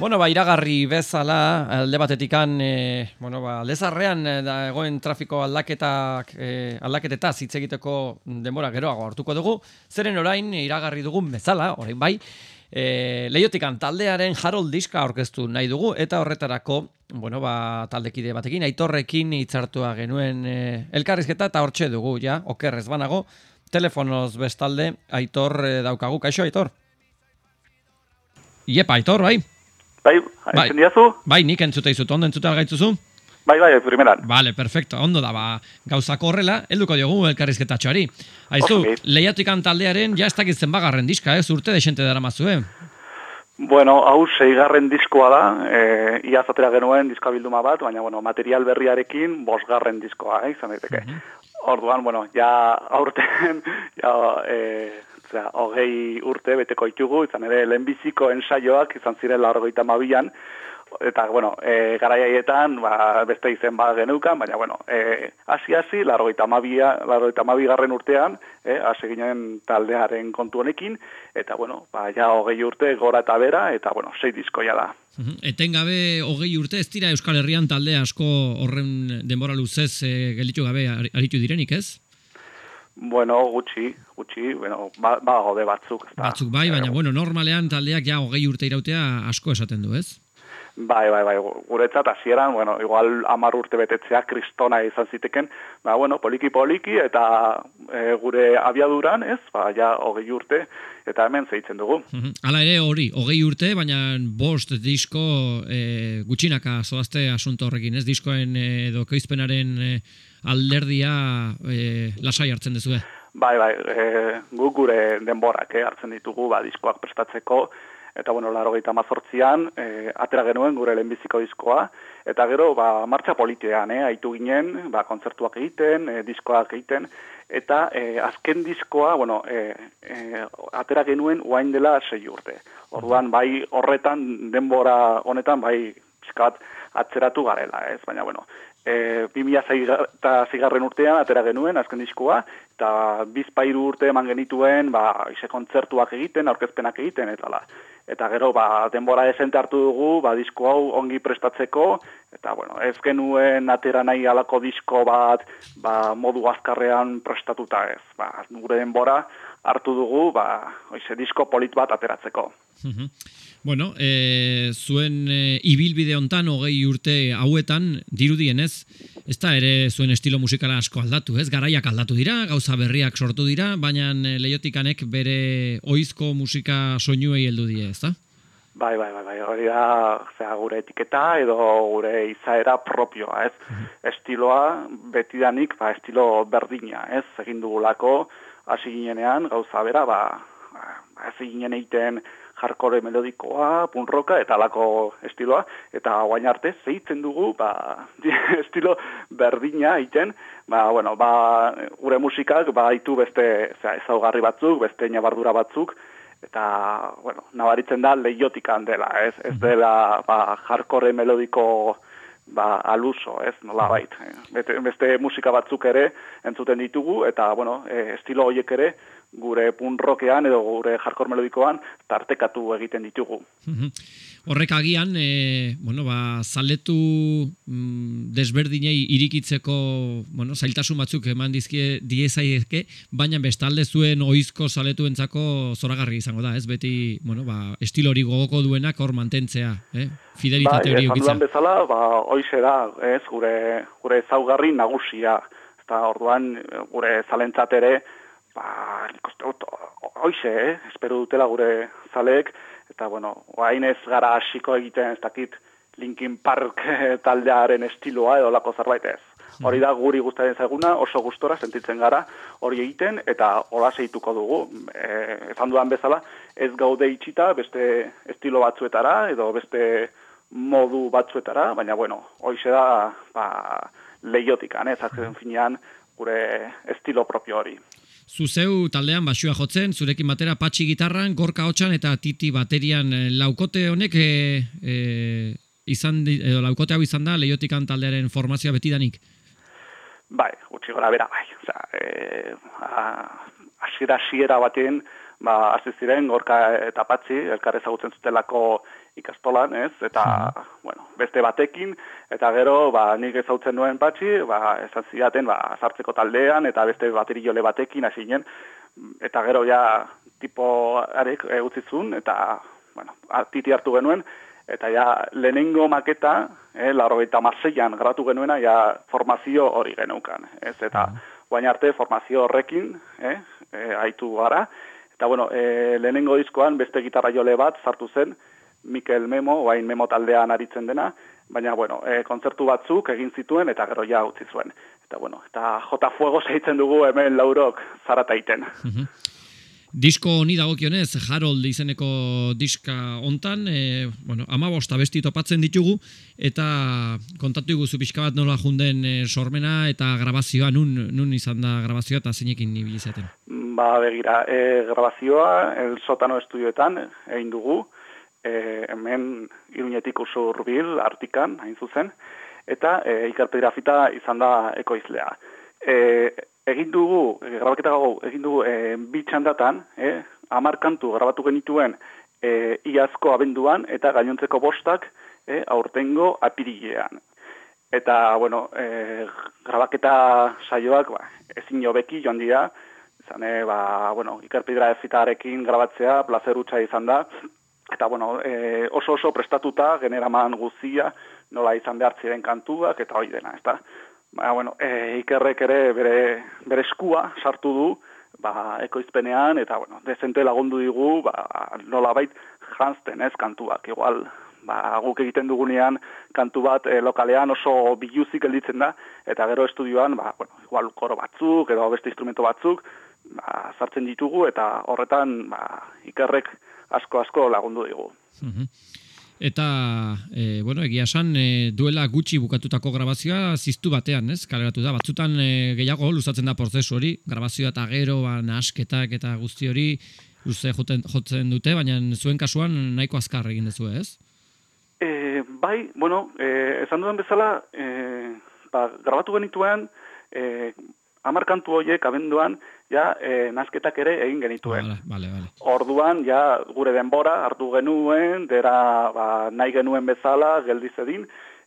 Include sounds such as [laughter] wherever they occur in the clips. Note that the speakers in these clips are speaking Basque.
Bueno, ba, iragarri bezala, alde batetikan, e, bueno, ba, lezarrean e, da, egoen trafiko aldaketak, e, aldaketeta hitz egiteko denbora geroago hartuko dugu, zeren orain iragarri dugun bezala, orain bai, e, lehiotikan taldearen Harold diska aurkeztu nahi dugu, eta horretarako, bueno, ba, taldekide batekin, aitorrekin hitzartua genuen e, elkarrizketa, eta hortxe dugu, ja, okerrez banago, telefonoz bestalde, aitor e, daukagu, kaixo, aitor? Iepa, aitor, bai? Bai, bai. Bai, nik entzuta izut, ondo entzuta gaitzuzu? Bai, bai, primeran. Vale, perfecto, ondo da, ba, gauzako horrela, helduko diogu elkarrizketatxoari. Aizu, okay. lehiatu taldearen, ja ez dakitzen bagarren diska, ez, urte desente dara mazue? Bueno, hau seigarren diskoa da, e, iaz atera genuen diska bilduma bat, baina, bueno, material berriarekin bosgarren diskoa, eh, izan daiteke. Uh Orduan, bueno, ja aurten, [laughs] ja, e, zera, hogei urte beteko itugu, izan ere lehenbiziko ensaioak izan ziren largoita mabian, eta, bueno, e, garaiaietan, ba, beste izen bat genukan, baina, bueno, e, hasi hasi, largoita mabia, largoita mabigarren urtean, e, hasi ginen taldearen kontu honekin, eta, bueno, ba, ja hogei urte gora eta bera, eta, bueno, sei diskoia da. Etengabe hogei urte, ez dira Euskal Herrian talde asko horren denbora luzez e, gelitu gabe aritu direnik, ez? Bueno, gutxi, gutxi, bueno, ba, ba gode batzuk. Ezta. Batzuk bai, baina, bueno, normalean taldeak ja hogei urte irautea asko esaten du, ez? Bai, bai, bai, guretzat hasieran, bueno, igual amar urte betetzea kristona izan ziteken, ba, bueno, poliki-poliki eta e, gure abiaduran, ez, ba, ja, hogei urte, eta hemen zeitzen dugu. Hala ere hori, hogei urte, baina bost disko e, gutxinaka zoazte asunto horrekin, ez, diskoen edo koizpenaren e, alderdia e, lasai hartzen duzu, Bai, bai, e, gu gure denborak eh, hartzen ditugu, ba, diskoak prestatzeko, eta bueno, laro gaita mazortzian, e, atera genuen gure lehenbiziko diskoa, eta gero, ba, martxa politiean, eh, haitu ginen, ba, kontzertuak egiten, e, diskoak egiten, eta e, azken diskoa, bueno, e, e, atera genuen uain dela sei urte. Orduan, bai horretan, denbora honetan, bai, pizkat atzeratu garela, ez, baina, bueno, e, 2000 eta zigarren urtean atera genuen, azken diskoa, eta bizpairu urte eman genituen, ba, ise kontzertuak egiten, aurkezpenak egiten, eta la. Eta gero, ba, denbora esente hartu dugu, ba, disko hau ongi prestatzeko, eta, bueno, ez genuen atera nahi alako disko bat, ba, modu azkarrean prestatuta ez. Ba, gure denbora hartu dugu, ba, oize, disko polit bat ateratzeko. Bueno, e, zuen e, ibilbide hontan hogei urte hauetan dirudien ez, da ere zuen estilo musikala asko aldatu, ez? Garaiak aldatu dira, gauza berriak sortu dira, baina e, lehotikanek bere oizko musika soinuei heldu die, ez da? Bai, bai, bai, bai, hori da, zera, gure etiketa edo gure izaera propioa, ez? Mhm. Estiloa betidanik, ba, estilo berdina, ez? Egin dugulako, hasi ginenean, gauza bera, ba, ba ez ginen egiten, jarkore melodikoa, punroka eta alako estiloa, eta guain arte zeitzen dugu, ba, [laughs] estilo berdina egiten, ba, bueno, ba, gure musikak, ba, itu beste zera, ezaugarri batzuk, beste nabardura batzuk, eta, bueno, nabaritzen da lehiotikan dela, ez, ez dela, ba, jarkore melodiko, ba, aluso, ez, nola bait. Beste musika batzuk ere entzuten ditugu, eta, bueno, e, estilo horiek ere, gure punrokean edo gure jarkor melodikoan tartekatu egiten ditugu. Horrek agian, e, bueno, ba, zaletu mm, desberdinei irikitzeko bueno, zailtasun batzuk eman dizkie diezaiezke, baina bestalde zuen oizko zaletu entzako zoragarri izango da, ez? Beti bueno, ba, estilo hori gogoko duenak hor mantentzea, eh? fidelitate bai, hori bai, bezala, ba, oize da, ez, gure, gure zaugarri nagusia, eta orduan gure zalentzat ere, ba, hoize, eh? espero dutela gure zaleek, eta bueno, hain ez gara hasiko egiten ez dakit Linkin Park taldearen estiloa edo lako zerbait ez. Hori da guri guztaren zaiguna, oso gustora sentitzen gara hori egiten, eta hola zeituko dugu. E, ezan dudan bezala, ez gaude itxita beste estilo batzuetara, edo beste modu batzuetara, baina bueno, hoize da ba, lehiotikan, ez azken finean, gure estilo propio hori. Zuzeu taldean basua jotzen, zurekin batera patxi gitarran, gorka hotxan eta titi baterian eh, laukote honek e, e, izan, edo laukote hau izan da lehiotikan taldearen formazioa betidanik? Bai, gutxi gora bera, bai. Osa, e, a, asiera, asiera baten, ba, hasi ziren gorka eta patxi, elkar ezagutzen zutelako ikastolan, ez? Eta, bueno, beste batekin, eta gero, ba, nik ezagutzen nuen patxi, ba, esan zidaten, ba, sartzeko taldean, eta beste bateri jole batekin, hasi eta gero, ja, tipo arek egutzizun, eta, bueno, titi hartu genuen, eta ja, lehenengo maketa, eh, laro eta marzeian gratu genuena, ja, formazio hori genukan, ez? Eta, baina arte formazio horrekin, eh, e, aitu gara, Eta bueno, e, lehenengo diskoan beste gitarra jole bat sartu zen, Mikel Memo, oain Memo taldean aritzen dena, baina bueno, e, kontzertu batzuk egin zituen eta gero ja utzi zuen. Eta bueno, eta J Fuego seitzen dugu hemen laurok zarataiten. Mm Disko honi dagokionez, Harold izeneko diska hontan, e, bueno, amabosta besti topatzen ditugu, eta kontatu iguzu pixka bat nola junden e, sormena eta grabazioa, nun, nun izan da grabazioa eta zeinekin nibili izaten? Ba, begira, e, grabazioa, el sotano estudioetan, egin dugu, e, hemen iruñetik usur bil, artikan, hain zuzen, eta e, ikarpegrafita izan da ekoizlea. E, egin dugu, grabaketa gago, egin dugu e, bi txandatan, e, amar kantu grabatu genituen e, iazko abenduan eta gainontzeko bostak e, aurtengo apirilean. Eta, bueno, e, grabaketa saioak ba, ezin jobeki joan dira, izan, e, ba, bueno, ikerpidra ezitarekin grabatzea, placer utxa izan da, eta, bueno, e, oso oso prestatuta, generaman guzia, nola izan behar ziren kantuak, eta hoi dena, ez da? Ba, bueno, e, ikerrek ere bere, bere eskua sartu du, ba, ekoizpenean, eta, bueno, dezente lagundu digu, ba, nola bait, jantzten ez kantuak, igual, ba, guk egiten dugunean kantu bat e, lokalean oso biluzik gelditzen da, eta gero estudioan, ba, bueno, igual koro batzuk, edo beste instrumento batzuk, ba, sartzen ditugu, eta horretan, ba, ikerrek asko-asko lagundu digu. Mm Eta, e, bueno, egia esan, e, duela gutxi bukatutako grabazioa ziztu batean, ez? Kaleratu da, batzutan e, gehiago luzatzen da prozesu hori, grabazioa eta gero, ba, nasketak eta guzti hori, luze joten, jotzen dute, baina zuen kasuan nahiko azkar egin dezu, ez? E, bai, bueno, e, esan duen bezala, e, ba, grabatu genituen, e, amarkantu horiek abenduan, ja, e, nazketak ere egin genituen. Vale, vale, vale. Orduan, ja, gure denbora hartu genuen, dera ba, nahi genuen bezala, geldiz edin,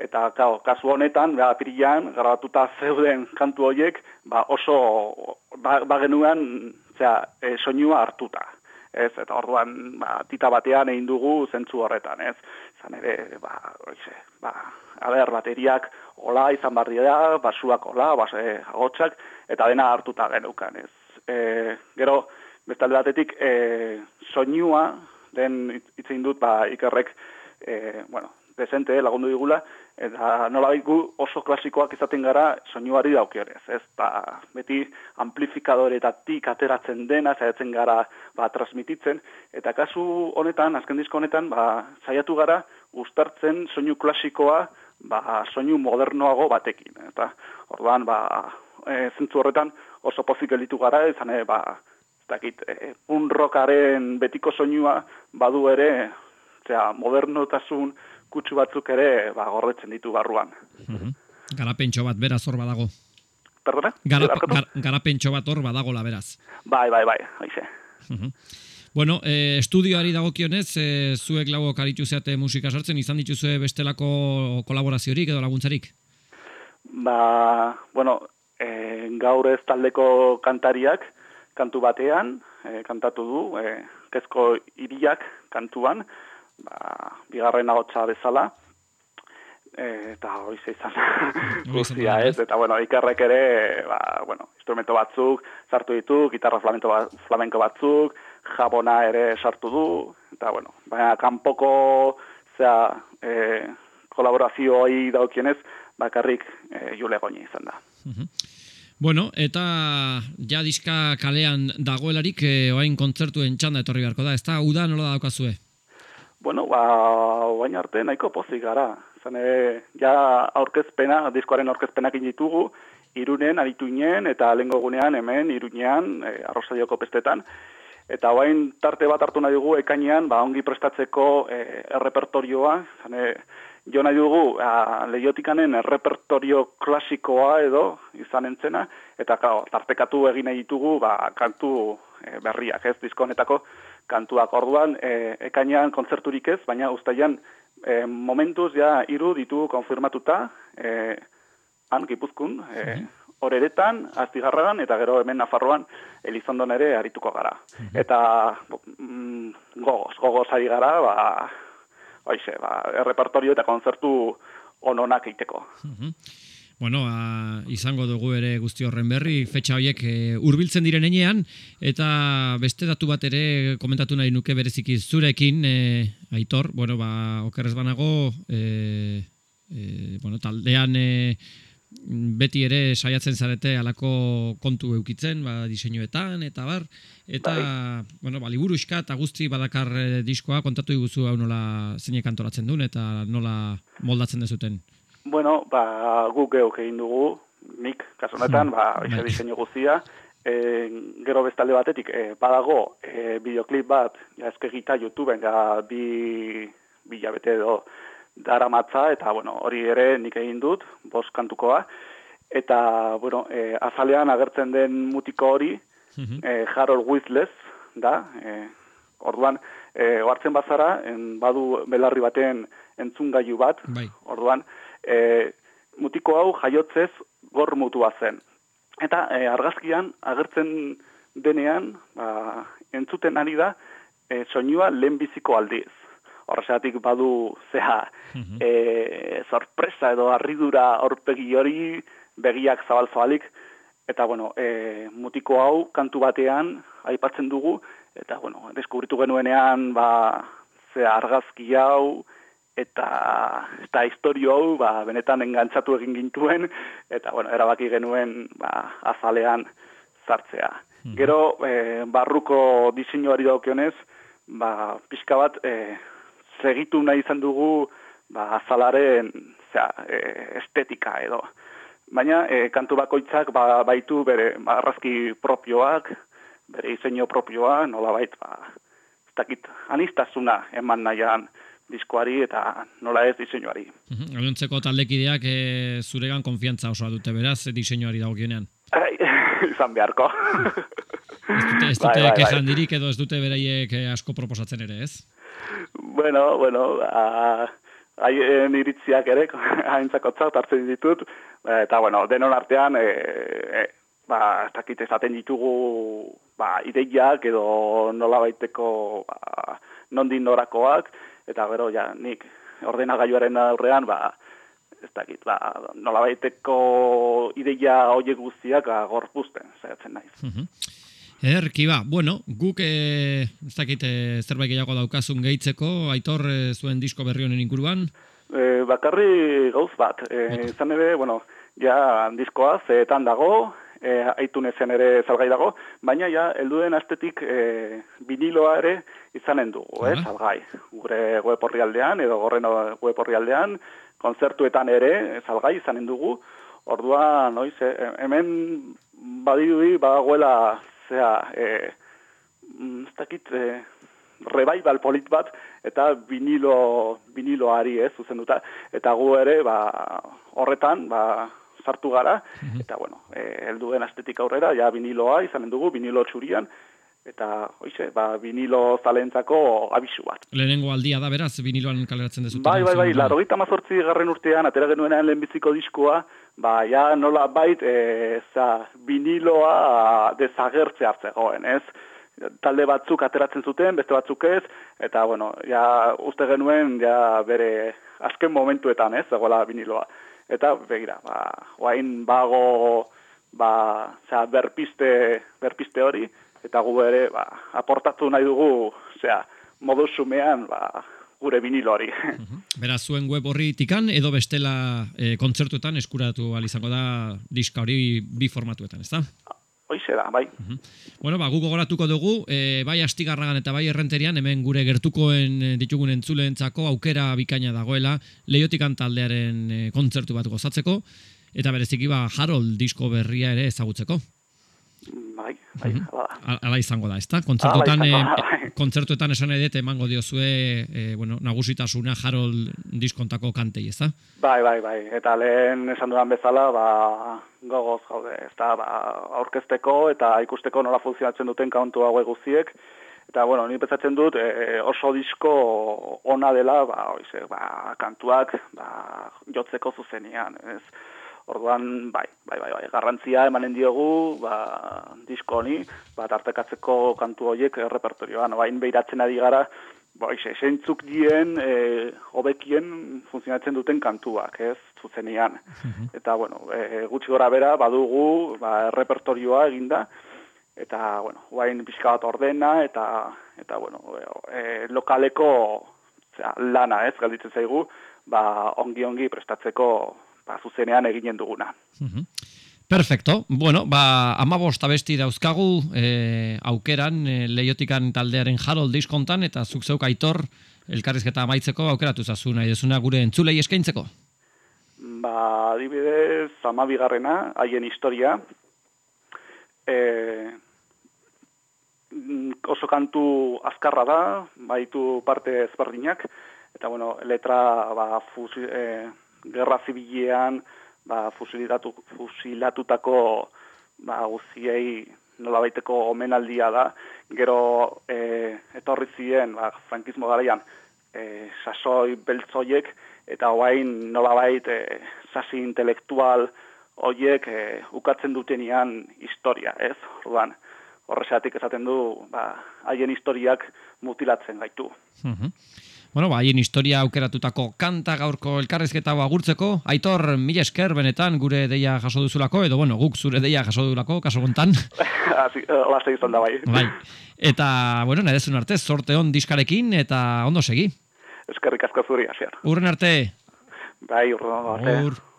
eta kao, kasu honetan, ba, pirian, grabatuta [laughs] zeuden kantu horiek, ba, oso, ba, ba genuen, zera, e, soinua hartuta. Ez, eta orduan, ba, tita batean egin dugu zentzu horretan, ez. Zan ere, ba, oize, ba, aber, bateriak hola izan barri da, basuak hola, bas, e, agotxak, eta dena hartuta genukan, ez e, gero, bestalde batetik, e, soinua, den itzein dut, ba, ikerrek, e, bueno, desente, lagundu digula, eta nola gu oso klasikoak izaten gara soinuari daukionez, ez? Ba, beti amplifikadoreetatik ateratzen dena, zaiatzen gara ba, transmititzen, eta kasu honetan, azken disko honetan, ba, zaiatu gara gustartzen soinu klasikoa ba, soinu modernoago batekin. Eta orduan, ba, e, zentzu horretan, oso pozik elitu gara, izan e, ba, dakit, e, unrokaren betiko soinua badu ere, zera, modernotasun kutsu batzuk ere ba, gorretzen ditu barruan. Mm Garapentxo bat beraz hor badago. Perdona? Garap, gar, garapentxo bat hor badago la beraz. Bai, bai, bai, haize. Bueno, e, estudioari dagokionez, e, zuek lago karitu zeate musika sartzen, izan dituzue bestelako kolaboraziorik edo laguntzarik? Ba, bueno, e, gaur ez taldeko kantariak kantu batean, e, kantatu du, e, kezko iriak kantuan, ba, bigarren agotza bezala, e, eta hori izan guztia ez, eta bueno, ikerrek ere, ba, bueno, instrumento batzuk sartu ditu, gitarra flamenko, flamenko batzuk, jabona ere sartu du, eta bueno, baina kanpoko zera, e, kolaborazioa daukienez, bakarrik e, jule goni izan da. Bueno, eta ja diska kalean dagoelarik eh, oain kontzertuen txanda etorri beharko da, ez da, uda nola daukazue? Bueno, ba, oain arte nahiko pozik gara. Zane, ja aurkezpena, diskoaren aurkezpenak ditugu, irunen, aritu inen, eta lengo gunean hemen, irunean, e, arrozadioko pestetan. Eta oain tarte bat hartu nahi dugu, ekainean, ba, ongi prestatzeko e, errepertorioa, zane, jo nahi dugu a, lehiotikanen repertorio klasikoa edo izan entzena, eta kao, tartekatu egin nahi ditugu ba, kantu e, berriak, ez, diskonetako kantuak. Orduan, e, ekainean kontzerturik ez, baina ustaian e, momentuz ja hiru ditu konfirmatuta, e, han gipuzkun, e, horeretan, aztigarragan, eta gero hemen Nafarroan, Elizondon ere arituko gara. Eta mm, gogoz, gogoz ari gara, ba, oize, ba, errepertorio eta kontzertu ononak eiteko. Bueno, a, izango dugu ere guzti horren berri, fetxa horiek e, hurbiltzen diren enean, eta beste datu bat ere komentatu nahi nuke bereziki zurekin, e, aitor, bueno, ba, okerrez banago, e, e, bueno, taldean e, beti ere saiatzen zarete alako kontu eukitzen, ba, diseinuetan, eta bar, eta, bai. bueno, ba, liburu iska eta guzti badakar diskoa, kontatu iguzu hau nola zeinek antolatzen duen, eta nola moldatzen dezuten. Bueno, ba, guk geuk egin dugu, nik, kasunetan, hmm. ba, bai. ize diseinu guztia, e, gero bestalde batetik, e, badago, e, bideoklip bat, ja, eskegita YouTubeen, ja, bi, bi jabete edo, dara matza, eta, bueno, hori ere nik egin dut, bos kantukoa, eta, bueno, e, azalean agertzen den mutiko hori, hmm. e, Harold Wizless, da, e, orduan, e, oartzen bazara, en, badu belarri baten entzungailu bat, bai. orduan, e, mutiko hau jaiotzez gor mutua zen. Eta e, argazkian agertzen denean, ba, entzuten ari da, e, soinua lehenbiziko aldiz. Horrezatik badu zeha mhm. e, sorpresa edo arridura horpegi hori begiak zabal eta bueno, e, mutiko hau kantu batean aipatzen dugu, eta bueno, deskubritu genuenean ba, ze argazki hau, eta eta historio hau ba, benetan engantzatu egin gintuen eta bueno, erabaki genuen ba, azalean zartzea. Hmm. Gero e, barruko diseinuari daukionez, ba, pixka bat e, segitu nahi izan dugu ba, azalaren zera, e, estetika edo. Baina e, kantu bakoitzak ba, baitu bere marrazki propioak, bere diseinu propioa, nola bait, ba, ez dakit, anistazuna eman nahian, diskoari eta nola ez diseinuari. Mm taldekideak e, zuregan konfiantza osoa dute beraz diseinuari dagokionean. [laughs] izan beharko. ez dute, ez bai, dute bai, bai, kejandirik edo ez dute beraiek eh, asko proposatzen ere, ez? Bueno, bueno, a, haien iritziak ere, [laughs] haintzako txat hartzen ditut, eta bueno, denon artean, e, e, ba, ez dakit ezaten ditugu ba, ideiak edo nola baiteko ba, nondin norakoak, eta gero ja nik ordenagailuaren aurrean ba ez dakit ba nola baiteko ideia hoe guztiak ba, gorpuzten saiatzen naiz. Mhm. Erki ba, bueno, guk eh, ez dakit eh, zerbait gehiago daukazun gehitzeko, aitor eh, zuen disko berri honen inguruan? E, bakarri gauz bat, e, izan ere, bueno, ja diskoa zeetan dago, e, aitunezen ere salgai dago, baina ja, helduen astetik e, viniloa ere izanen dugu, eh, salgai. Gure web aldean, edo gorren web aldean, konzertuetan ere salgai izanen dugu, ordua, noiz, e, hemen badirudi badagoela, zea, e, mm, ez dakit, e, revival polit bat, eta vinilo, viniloari ez, zuzenduta, eta gu ere, ba, horretan, ba, sartu gara, mhm. eta bueno, e, helduen astetik aurrera, ja viniloa izanen dugu, vinilo txurian, eta hoize, ba, vinilo zalentzako abisu bat. Lehenengo aldia da beraz, viniloan kaleratzen dezuten. Bai, bai, bai, laro gita mazortzi garren urtean, atera genuenean lehenbiziko diskoa, ba, ja nola bait, e, za, viniloa dezagertze hartzegoen, ez? talde batzuk ateratzen zuten, beste batzuk ez, eta, bueno, ja, uste genuen, ja, bere azken momentuetan, ez, zegoela viniloa. Eta begira, ba, oain bago ba, zera, berpiste, berpiste hori, eta gu ere ba, aportatu nahi dugu zera, modu sumean ba, gure vinilo hori. Beraz, zuen web horri tikan, edo bestela e, kontzertuetan eskuratu izango da diska hori bi formatuetan, ez da? Hoize da, bai. Bueno, ba, gugo goratuko dugu, e, bai astigarragan eta bai errenterian, hemen gure gertukoen e, ditugun entzuleentzako aukera bikaina dagoela, lehiotikan taldearen kontzertu bat gozatzeko, eta bereziki ba, Harold disko berria ere ezagutzeko. Bai, bai, Mhm. hala da. Ala izango da, ezta? Kontzertuetan, eh, bai. kontzertuetan esan dut emango diozue, eh, bueno, nagusitasuna Harold diskontako kantei, ezta? Bai, bai, bai. Eta lehen esan dudan bezala, ba, gogoz gaude, ez da, ba, aurkezteko eta ikusteko nola funtzionatzen duten kantu hauek guztiek. Eta, bueno, ni pentsatzen dut e, oso disko ona dela, ba, oize, ba, kantuak, ba, jotzeko zuzenean, ez. Orduan, bai, bai, bai, bai, garrantzia emanen diogu, ba, disko honi, ba, tartekatzeko kantu horiek repertorioan, bain behiratzen ari gara, ba, ixe, zeintzuk dien, e, hobekien funtzionatzen duten kantuak, ez, zuzenean. Eta, bueno, e, gutxi gora bera, badugu, ba, repertorioa eginda, eta, bueno, guain pixka bat ordena, eta, eta bueno, e, lokaleko zera, lana, ez, galditzen zaigu, ba, ongi-ongi prestatzeko ba, zuzenean eginen duguna. Mhm. Perfecto. Bueno, ba, amabost abesti dauzkagu eh, aukeran eh, leiotikan taldearen Harold diskontan eta zuk zeuk aitor elkarrizketa amaitzeko aukeratu zazu nahi dezuna gure entzulei eskaintzeko. Ba, adibidez, amabigarrena, haien historia, e, oso kantu azkarra da, baitu parte ezberdinak, eta bueno, letra ba, fusi, e, gerra zibilean ba, fusilatu, fusilatutako ba, guziei nolabaiteko omenaldia da, gero e, etorri ziren ba, frankismo garaian e, sasoi beltzoiek, eta hoain nolabait e, sasi intelektual hoiek e, ukatzen dutenean historia, ez? Orduan, horrexatik esaten du, ba, haien historiak mutilatzen gaitu. Mhm. Bueno, ba, haien historia aukeratutako kanta gaurko elkarrizketa agurtzeko. Aitor, mila esker benetan gure deia jaso duzulako, edo bueno, guk zure deia jaso duzulako, kaso gontan. [laughs] Asi, lasai izan da bai. bai. Eta, bueno, nahi dezun arte, sorte on diskarekin, eta ondo segi. Eskerrik asko zuri, asier. Urren arte. Bai, urren arte. Agur.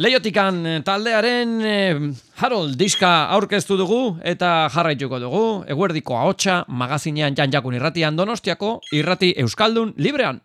Leiotikan eh, taldearen eh, Harold diska aurkeztu dugu eta jarraituko dugu. Eguerdiko ahotsa magazinean janjakun irratian donostiako irrati euskaldun librean.